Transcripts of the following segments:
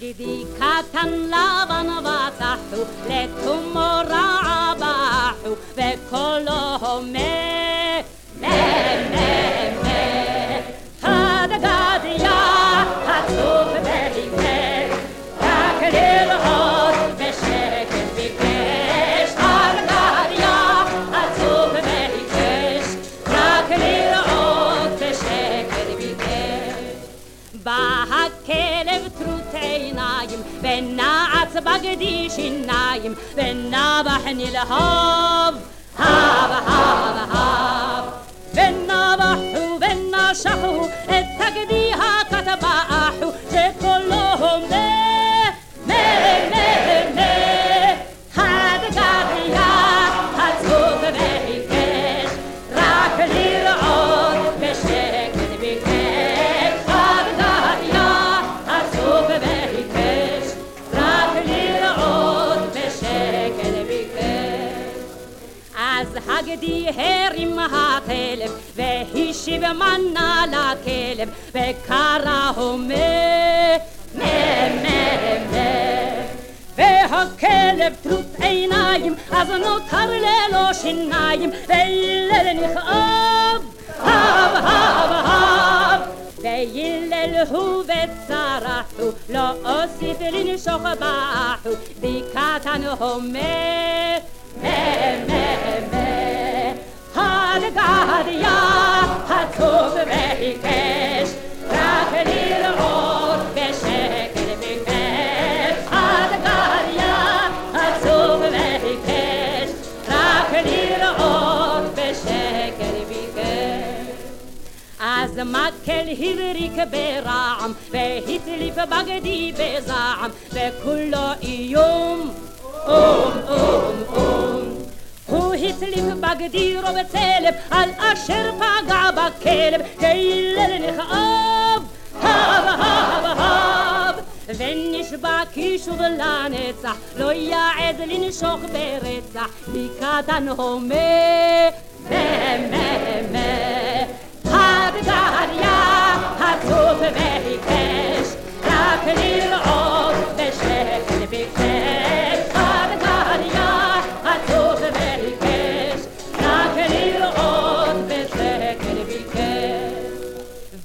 די קטן לבן וצחו, לתומו רעבחו, וקולו הומה, מה, מה, מה. הדגדיה, עצוב והיפך, רק לראות בשקט ביקש. הדגדיה, עצוב והיפך, רק לראות בשקט ביקש. טרוט עיניים, ונעץ בגדי שיניים, ונבח נלהב, הב, הב, הב. ונבחו ונשכו אז הגדי הרים הכלב, והשיב מנה לכלב, וקראו מה, מה, מה, מה. והכלב טרוט עיניים, אז נותר ללא שיניים, והלל נכאב, הב, הב, הב. וילל הוא וצרחו, לא אוסיף לנשוך בחו, בקטן הומה, אז מקל הבריק ברעם, והצליף בגדי בזעם, וכולו איום, אום, אום, אום. הוא הצליף בגדי רוב צלב, על אשר פגע בכלב, כהלל נכאב, הב, הב, הב. ונשבע כי שוב לנצח, לא יעז לנשוך ברצח, מקטן הומה, מה, מה, מה. הדגדיה עצוב והיקש, רק לראות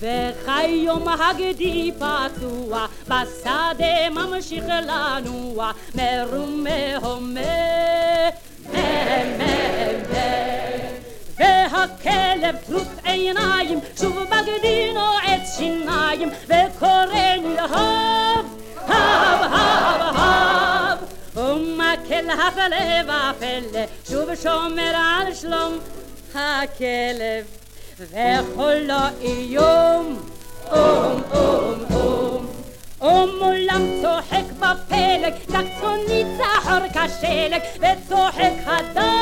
וכיום הגדי פצוע, בשדה ממשיך לנוע, מרומה הומה, מה, מה, מה. והכלב טרוט עיניים, שוב בגדי נועץ שיניים, וקורא נלהב, הב, הב, הב. ומקל הפלא ופלא, שוב שומר על שלום הכלב, וכולו איום, אום, אום, אום. ומולם צוחק בפלג, רק צונית צחור כשלג, וצוחק הדם.